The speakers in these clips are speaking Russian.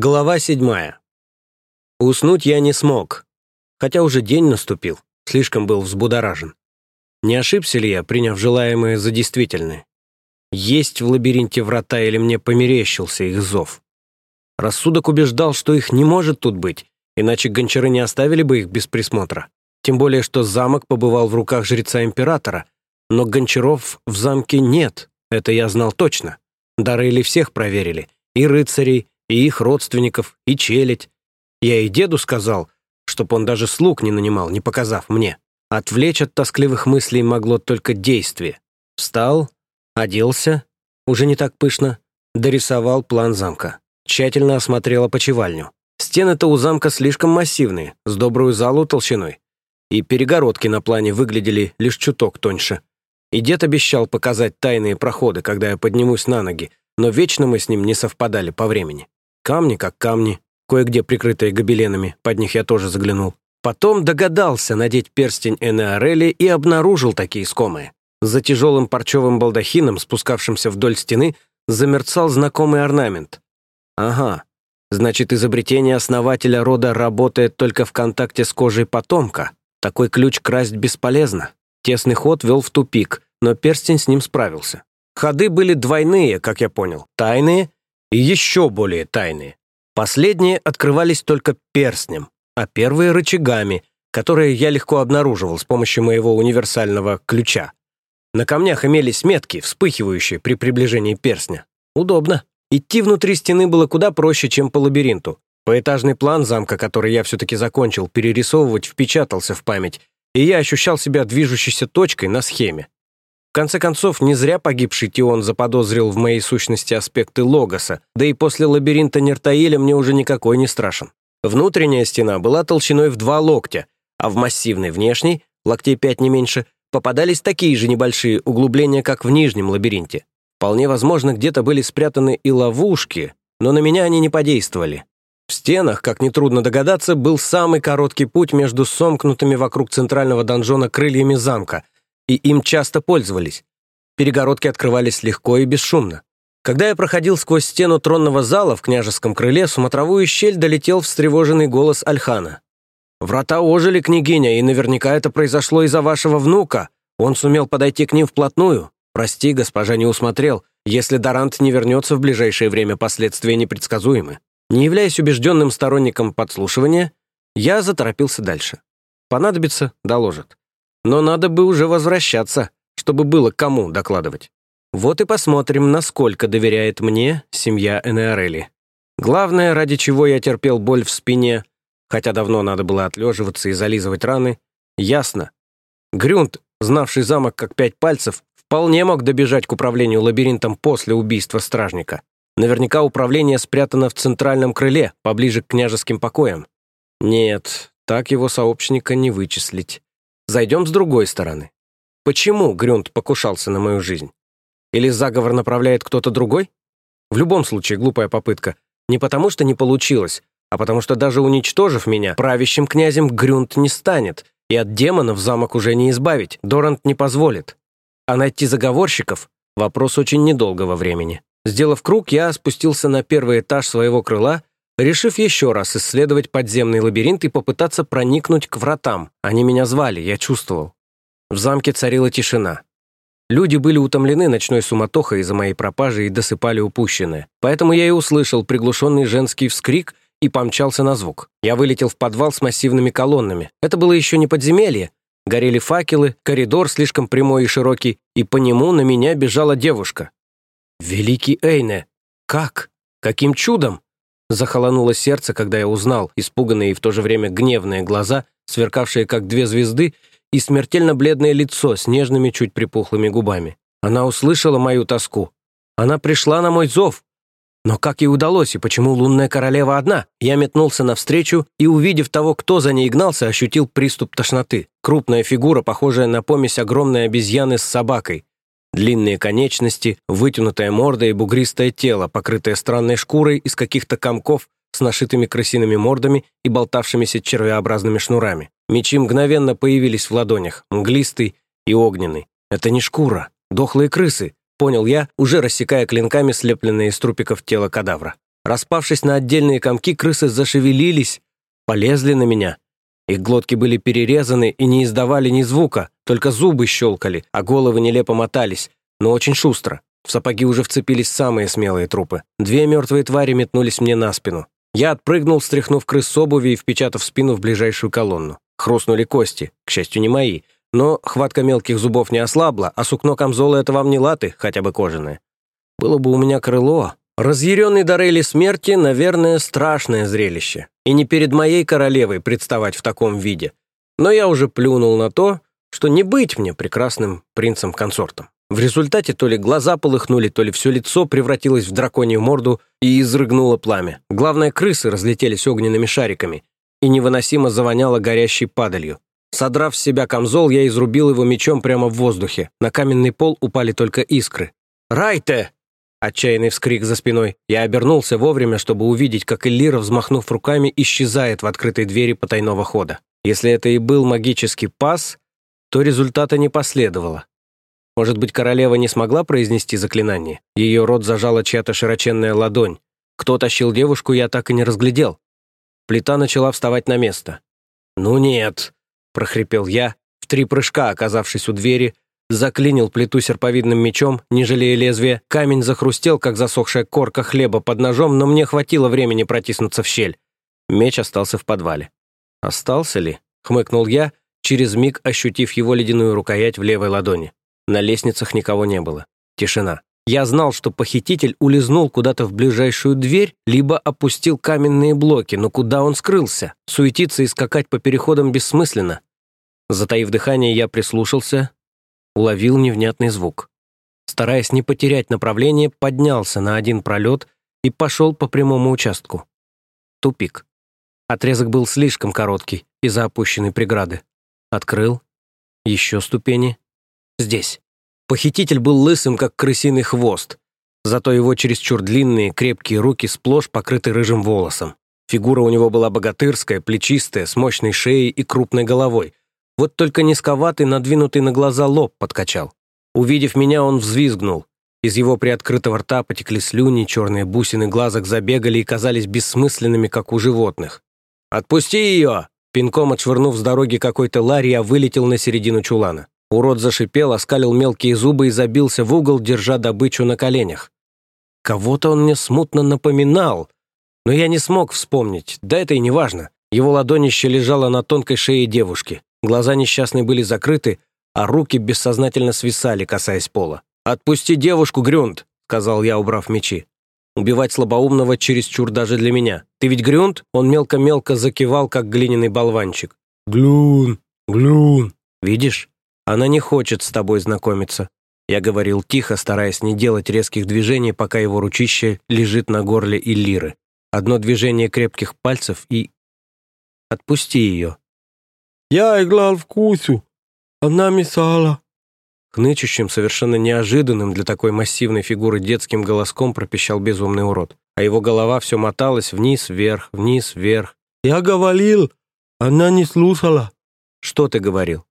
Глава седьмая. Уснуть я не смог, хотя уже день наступил, слишком был взбудоражен. Не ошибся ли я, приняв желаемое за действительное? Есть в лабиринте врата или мне померещился их зов? Рассудок убеждал, что их не может тут быть, иначе гончары не оставили бы их без присмотра. Тем более, что замок побывал в руках жреца-императора, но гончаров в замке нет, это я знал точно. Дарыли всех проверили, и рыцарей, и их родственников, и челядь. Я и деду сказал, чтоб он даже слуг не нанимал, не показав мне. Отвлечь от тоскливых мыслей могло только действие. Встал, оделся, уже не так пышно, дорисовал план замка. Тщательно осмотрел опочивальню. Стены-то у замка слишком массивные, с добрую залу толщиной. И перегородки на плане выглядели лишь чуток тоньше. И дед обещал показать тайные проходы, когда я поднимусь на ноги, но вечно мы с ним не совпадали по времени. Камни как камни, кое-где прикрытые гобеленами, под них я тоже заглянул. Потом догадался надеть перстень Энеорели и обнаружил такие искомые. За тяжелым парчевым балдахином, спускавшимся вдоль стены, замерцал знакомый орнамент. Ага, значит, изобретение основателя рода работает только в контакте с кожей потомка. Такой ключ красть бесполезно. Тесный ход вел в тупик, но перстень с ним справился. Ходы были двойные, как я понял, тайные и еще более тайные. Последние открывались только перстнем, а первые — рычагами, которые я легко обнаруживал с помощью моего универсального ключа. На камнях имелись метки, вспыхивающие при приближении перстня. Удобно. Идти внутри стены было куда проще, чем по лабиринту. Поэтажный план замка, который я все-таки закончил, перерисовывать впечатался в память, и я ощущал себя движущейся точкой на схеме. Конце концов, не зря погибший Тион заподозрил в моей сущности аспекты Логоса, да и после лабиринта Нертаиля мне уже никакой не страшен. Внутренняя стена была толщиной в два локтя, а в массивной внешней, локтей пять не меньше, попадались такие же небольшие углубления, как в нижнем лабиринте. Вполне возможно, где-то были спрятаны и ловушки, но на меня они не подействовали. В стенах, как нетрудно догадаться, был самый короткий путь между сомкнутыми вокруг центрального донжона крыльями замка — и им часто пользовались. Перегородки открывались легко и бесшумно. Когда я проходил сквозь стену тронного зала в княжеском крыле, в смотровую щель долетел встревоженный голос Альхана. «Врата ожили, княгиня, и наверняка это произошло из-за вашего внука. Он сумел подойти к ним вплотную. Прости, госпожа не усмотрел. Если Дарант не вернется в ближайшее время, последствия непредсказуемы». Не являясь убежденным сторонником подслушивания, я заторопился дальше. Понадобится — доложат. Но надо бы уже возвращаться, чтобы было кому докладывать. Вот и посмотрим, насколько доверяет мне семья Энеорели. Главное, ради чего я терпел боль в спине, хотя давно надо было отлеживаться и зализывать раны, ясно. Грюнд, знавший замок как пять пальцев, вполне мог добежать к управлению лабиринтом после убийства стражника. Наверняка управление спрятано в центральном крыле, поближе к княжеским покоям. Нет, так его сообщника не вычислить. Зайдем с другой стороны. Почему Грюнд покушался на мою жизнь? Или заговор направляет кто-то другой? В любом случае, глупая попытка. Не потому, что не получилось, а потому что даже уничтожив меня, правящим князем Грюнд не станет, и от демонов замок уже не избавить, Дорант не позволит. А найти заговорщиков — вопрос очень недолгого времени. Сделав круг, я спустился на первый этаж своего крыла решив еще раз исследовать подземный лабиринт и попытаться проникнуть к вратам. Они меня звали, я чувствовал. В замке царила тишина. Люди были утомлены ночной суматохой из-за моей пропажи и досыпали упущенное. Поэтому я и услышал приглушенный женский вскрик и помчался на звук. Я вылетел в подвал с массивными колоннами. Это было еще не подземелье. Горели факелы, коридор слишком прямой и широкий, и по нему на меня бежала девушка. «Великий Эйне! Как? Каким чудом?» Захолонуло сердце, когда я узнал испуганные и в то же время гневные глаза, сверкавшие как две звезды, и смертельно бледное лицо с нежными, чуть припухлыми губами. Она услышала мою тоску. Она пришла на мой зов. Но как ей удалось, и почему лунная королева одна? Я метнулся навстречу и, увидев того, кто за ней гнался, ощутил приступ тошноты. Крупная фигура, похожая на помесь огромной обезьяны с собакой. Длинные конечности, вытянутая морда и бугристое тело, покрытое странной шкурой из каких-то комков с нашитыми крысиными мордами и болтавшимися червеобразными шнурами. Мечи мгновенно появились в ладонях, мглистый и огненный. Это не шкура, дохлые крысы, понял я, уже рассекая клинками слепленные из трупиков тело кадавра. Распавшись на отдельные комки, крысы зашевелились, полезли на меня. Их глотки были перерезаны и не издавали ни звука, только зубы щелкали, а головы нелепо мотались, но очень шустро. В сапоги уже вцепились самые смелые трупы. Две мертвые твари метнулись мне на спину. Я отпрыгнул, стряхнув крыс с обуви и впечатав спину в ближайшую колонну. Хрустнули кости, к счастью, не мои. Но хватка мелких зубов не ослабла, а сукно камзола — это вам не латы, хотя бы кожаное. Было бы у меня крыло. Разъяренный Дорейли смерти, наверное, страшное зрелище. И не перед моей королевой представать в таком виде. Но я уже плюнул на то, что не быть мне прекрасным принцем-консортом. В результате то ли глаза полыхнули, то ли все лицо превратилось в драконью морду и изрыгнуло пламя. Главное, крысы разлетелись огненными шариками и невыносимо завоняло горящей падалью. Содрав с себя камзол, я изрубил его мечом прямо в воздухе. На каменный пол упали только искры. «Райте!» Отчаянный вскрик за спиной. Я обернулся вовремя, чтобы увидеть, как Эллира, взмахнув руками, исчезает в открытой двери потайного хода. Если это и был магический пас, то результата не последовало. Может быть, королева не смогла произнести заклинание? Ее рот зажала чья-то широченная ладонь. Кто тащил девушку, я так и не разглядел. Плита начала вставать на место. «Ну нет», — прохрипел я, в три прыжка оказавшись у двери, заклинил плиту серповидным мечом, не жалея лезвия. Камень захрустел, как засохшая корка хлеба под ножом, но мне хватило времени протиснуться в щель. Меч остался в подвале. «Остался ли?» — хмыкнул я, через миг ощутив его ледяную рукоять в левой ладони. На лестницах никого не было. Тишина. Я знал, что похититель улизнул куда-то в ближайшую дверь, либо опустил каменные блоки, но куда он скрылся? Суетиться и скакать по переходам бессмысленно. Затаив дыхание, я прислушался, уловил невнятный звук. Стараясь не потерять направление, поднялся на один пролет и пошел по прямому участку. Тупик. Отрезок был слишком короткий из-за опущенной преграды. Открыл. Еще ступени. Здесь. Похититель был лысым, как крысиный хвост, зато его чересчур длинные, крепкие руки сплошь покрыты рыжим волосом. Фигура у него была богатырская, плечистая, с мощной шеей и крупной головой. Вот только низковатый, надвинутый на глаза лоб подкачал. Увидев меня, он взвизгнул. Из его приоткрытого рта потекли слюни, черные бусины глазок забегали и казались бессмысленными, как у животных. «Отпусти ее!» Пинком отшвырнув с дороги какой-то ларь, я вылетел на середину чулана. Урод зашипел, оскалил мелкие зубы и забился в угол, держа добычу на коленях. Кого-то он мне смутно напоминал, но я не смог вспомнить, да это и не важно. Его ладонище лежало на тонкой шее девушки. Глаза несчастной были закрыты, а руки бессознательно свисали, касаясь пола. «Отпусти девушку, Грюнд!» — сказал я, убрав мечи. Убивать слабоумного чересчур даже для меня. Ты ведь Грюнд? Он мелко-мелко закивал, как глиняный болванчик. «Глюн! Глюн!» «Видишь? Она не хочет с тобой знакомиться». Я говорил тихо, стараясь не делать резких движений, пока его ручище лежит на горле Иллиры. Одно движение крепких пальцев и... Отпусти ее. «Я играл в Кусю. Она мешала». Хнычущим, совершенно неожиданным для такой массивной фигуры детским голоском пропищал безумный урод. А его голова все моталась вниз-вверх, вниз-вверх. «Я говорил, она не слушала». «Что ты говорил?»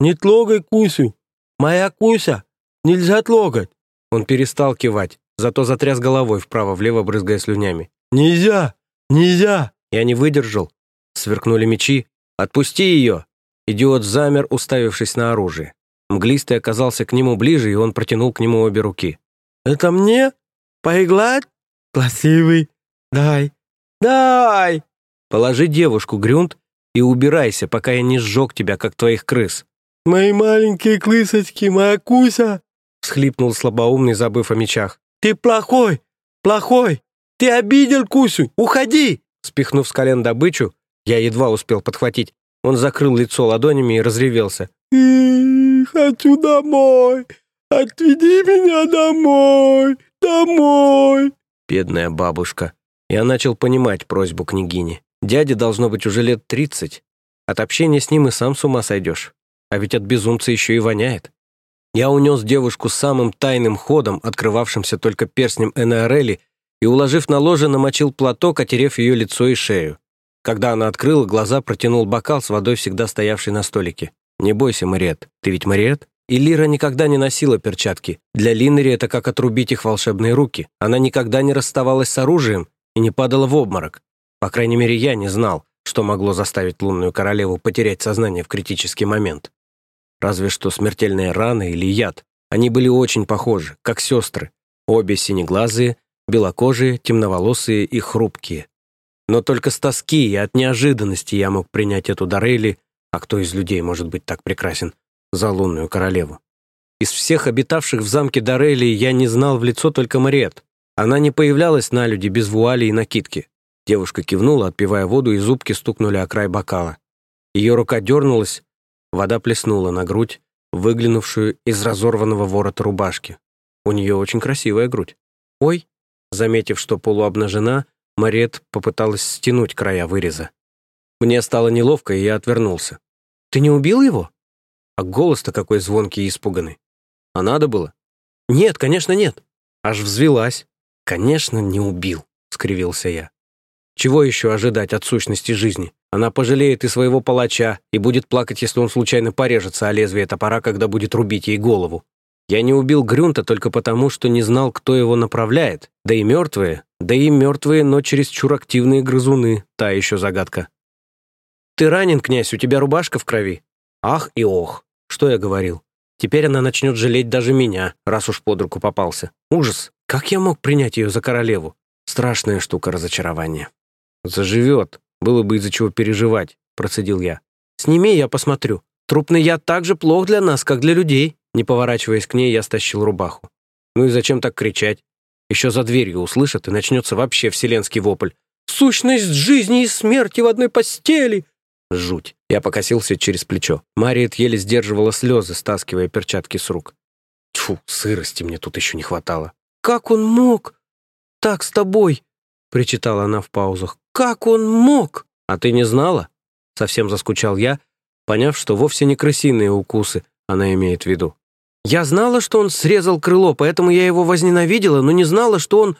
«Не трогай Кусю! Моя Куся! Нельзя трогать!» Он перестал кивать, зато затряс головой вправо-влево, брызгая слюнями. «Нельзя! Нельзя!» Я не выдержал. Сверкнули мечи. «Отпусти ее!» Идиот замер, уставившись на оружие. Мглистый оказался к нему ближе, и он протянул к нему обе руки. «Это мне? Поиграть? Красивый! Дай! Дай!» «Положи девушку, Грюнд, и убирайся, пока я не сжег тебя, как твоих крыс». «Мои маленькие крысочки, моя Куся!» — всхлипнул слабоумный, забыв о мечах. «Ты плохой! Плохой! Ты обидел Кусю! Уходи!» Спихнув с колен добычу, я едва успел подхватить. Он закрыл лицо ладонями и разревелся. «И хочу домой! Отведи меня домой! Домой!» Бедная бабушка. Я начал понимать просьбу княгини. Дяде должно быть уже лет тридцать. От общения с ним и сам с ума сойдешь а ведь от безумца еще и воняет. Я унес девушку самым тайным ходом, открывавшимся только перстнем Энеорели, и, уложив на ложе, намочил платок, отерев ее лицо и шею. Когда она открыла глаза, протянул бокал с водой, всегда стоявший на столике. «Не бойся, Мариет. Ты ведь Мариет?» И Лира никогда не носила перчатки. Для Линнери это как отрубить их волшебные руки. Она никогда не расставалась с оружием и не падала в обморок. По крайней мере, я не знал, что могло заставить лунную королеву потерять сознание в критический момент. Разве что смертельная рана или яд. Они были очень похожи, как сестры. Обе синеглазые, белокожие, темноволосые и хрупкие. Но только с тоски и от неожиданности я мог принять эту Дорейли, а кто из людей может быть так прекрасен, за лунную королеву. Из всех обитавших в замке Дорейли я не знал в лицо только Мариет. Она не появлялась на люди без вуали и накидки. Девушка кивнула, отпивая воду, и зубки стукнули о край бокала. Ее рука дернулась, вода плеснула на грудь, выглянувшую из разорванного ворота рубашки. У нее очень красивая грудь. «Ой!» Заметив, что полуобнажена, Марет попыталась стянуть края выреза. Мне стало неловко, и я отвернулся. «Ты не убил его?» А голос-то какой звонкий и испуганный. «А надо было?» «Нет, конечно, нет». Аж взвелась. «Конечно, не убил», — скривился я. «Чего еще ожидать от сущности жизни? Она пожалеет и своего палача, и будет плакать, если он случайно порежется о лезвие топора, когда будет рубить ей голову. Я не убил Грюнта только потому, что не знал, кто его направляет. Да и мертвые, да и мертвые, но чересчур активные грызуны, та еще загадка. «Ты ранен, князь, у тебя рубашка в крови». Ах и ох, что я говорил. Теперь она начнет жалеть даже меня, раз уж под руку попался. Ужас, как я мог принять ее за королеву? Страшная штука разочарования. «Заживет, было бы из-за чего переживать», — процедил я. «Сними, я посмотрю. Трупный яд так же плох для нас, как для людей». Не поворачиваясь к ней, я стащил рубаху. Ну и зачем так кричать? Еще за дверью услышат, и начнется вообще вселенский вопль. «Сущность жизни и смерти в одной постели!» Жуть. Я покосился через плечо. Мариет еле сдерживала слезы, стаскивая перчатки с рук. Тьфу, сырости мне тут еще не хватало. «Как он мог? Так с тобой!» причитала она в паузах. «Как он мог?» «А ты не знала?» Совсем заскучал я, поняв, что вовсе не крысиные укусы она имеет в виду. Я знала, что он срезал крыло, поэтому я его возненавидела, но не знала, что он...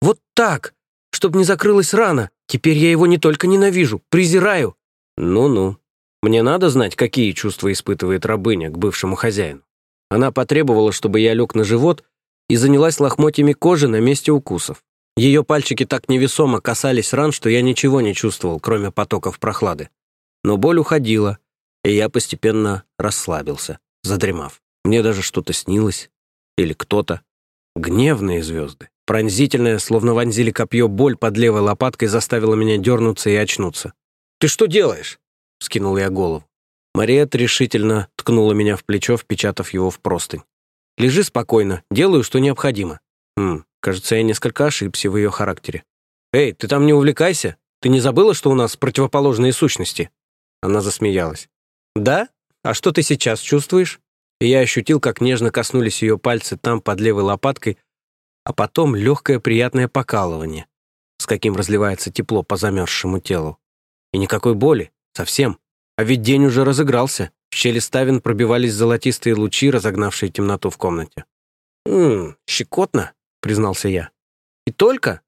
Вот так, чтобы не закрылась рана. Теперь я его не только ненавижу, презираю. Ну-ну. Мне надо знать, какие чувства испытывает рабыня к бывшему хозяину. Она потребовала, чтобы я лег на живот и занялась лохмотьями кожи на месте укусов. Ее пальчики так невесомо касались ран, что я ничего не чувствовал, кроме потоков прохлады. Но боль уходила, и я постепенно расслабился, задремав. Мне даже что-то снилось. Или кто-то. Гневные звезды. Пронзительная, словно вонзили копье, боль под левой лопаткой заставила меня дернуться и очнуться. «Ты что делаешь?» — скинул я голову. Мариет решительно ткнула меня в плечо, впечатав его в простынь. «Лежи спокойно, делаю, что необходимо». Хм, кажется, я несколько ошибся в ее характере. «Эй, ты там не увлекайся? Ты не забыла, что у нас противоположные сущности?» Она засмеялась. «Да? А что ты сейчас чувствуешь?» И я ощутил, как нежно коснулись ее пальцы там под левой лопаткой, а потом легкое приятное покалывание, с каким разливается тепло по замерзшему телу. И никакой боли, совсем. А ведь день уже разыгрался. В щели ставен пробивались золотистые лучи, разогнавшие темноту в комнате. «Ммм, щекотно», — признался я. «И только?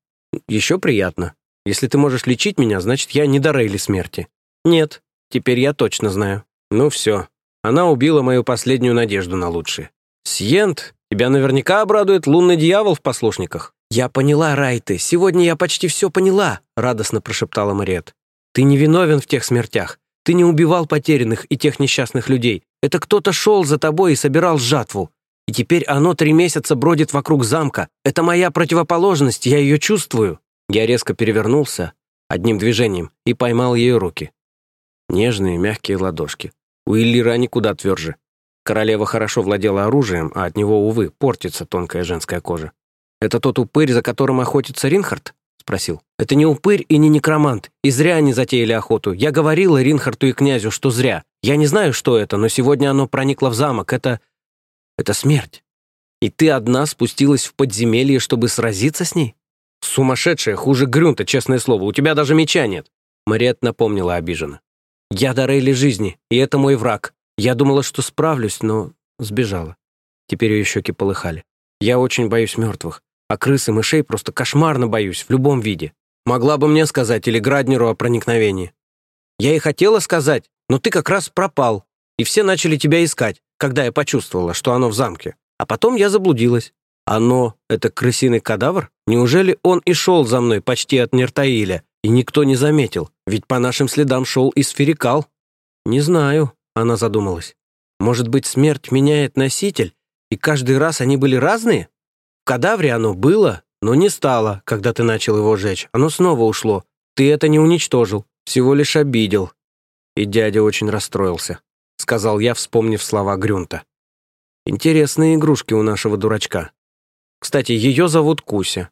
Еще приятно. Если ты можешь лечить меня, значит, я не до Рейли смерти». «Нет, теперь я точно знаю». «Ну все, она убила мою последнюю надежду на лучшее. Сьент, тебя наверняка обрадует лунный дьявол в послушниках». «Я поняла, Райты, сегодня я почти все поняла», — радостно прошептала Мариет. «Ты не виновен в тех смертях. Ты не убивал потерянных и тех несчастных людей. Это кто-то шел за тобой и собирал жатву. И теперь оно три месяца бродит вокруг замка. Это моя противоположность, я ее чувствую». Я резко перевернулся одним движением и поймал ее руки. Нежные, мягкие ладошки. У Иллира они тверже. Королева хорошо владела оружием, а от него, увы, портится тонкая женская кожа. «Это тот упырь, за которым охотится Ринхард?» — спросил. «Это не упырь и не некромант. И зря они затеяли охоту. Я говорила Ринхарту и князю, что зря. Я не знаю, что это, но сегодня оно проникло в замок. Это... это смерть. И ты одна спустилась в подземелье, чтобы сразиться с ней? Сумасшедшая, хуже Грюнта, честное слово. У тебя даже меча нет». Мариет напомнила обиженно. Я Дарейли жизни, и это мой враг. Я думала, что справлюсь, но сбежала. Теперь ее щеки полыхали. Я очень боюсь мертвых, а крыс и мышей просто кошмарно боюсь в любом виде. Могла бы мне сказать или Граднеру о проникновении. Я и хотела сказать, но ты как раз пропал, и все начали тебя искать, когда я почувствовала, что оно в замке. А потом я заблудилась. Оно — это крысиный кадавр? Неужели он и шел за мной почти от Нертаиля, и никто не заметил? Ведь по нашим следам шел и сферикал. Не знаю, она задумалась. Может быть, смерть меняет носитель, и каждый раз они были разные? В кадавре оно было, но не стало, когда ты начал его жечь. Оно снова ушло. Ты это не уничтожил, всего лишь обидел. И дядя очень расстроился, сказал я, вспомнив слова Грюнта. Интересные игрушки у нашего дурачка. Кстати, ее зовут Куся.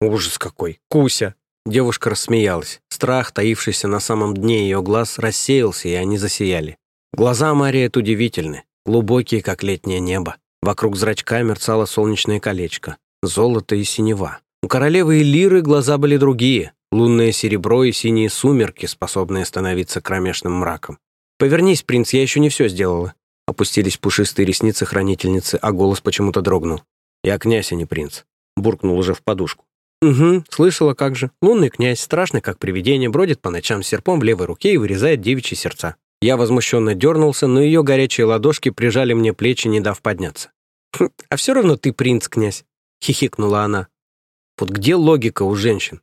Ужас какой, Куся. Девушка рассмеялась. Страх, таившийся на самом дне ее глаз, рассеялся, и они засияли. Глаза Марии удивительны, глубокие, как летнее небо. Вокруг зрачка мерцало солнечное колечко, золото и синева. У королевы Элиры глаза были другие, лунное серебро и синие сумерки, способные становиться кромешным мраком. «Повернись, принц, я еще не все сделала». Опустились пушистые ресницы хранительницы, а голос почему-то дрогнул. «Я князь, а не принц», — буркнул уже в подушку. «Угу, слышала, как же. Лунный князь, страшный как привидение, бродит по ночам серпом в левой руке и вырезает девичьи сердца». Я возмущенно дернулся, но ее горячие ладошки прижали мне плечи, не дав подняться. «Хм, «А все равно ты принц, князь», — хихикнула она. «Вот где логика у женщин?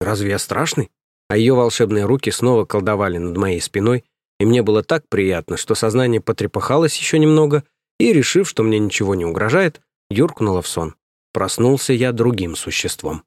Разве я страшный?» А ее волшебные руки снова колдовали над моей спиной, и мне было так приятно, что сознание потрепахалось еще немного, и, решив, что мне ничего не угрожает, юркнуло в сон. Проснулся я другим существом.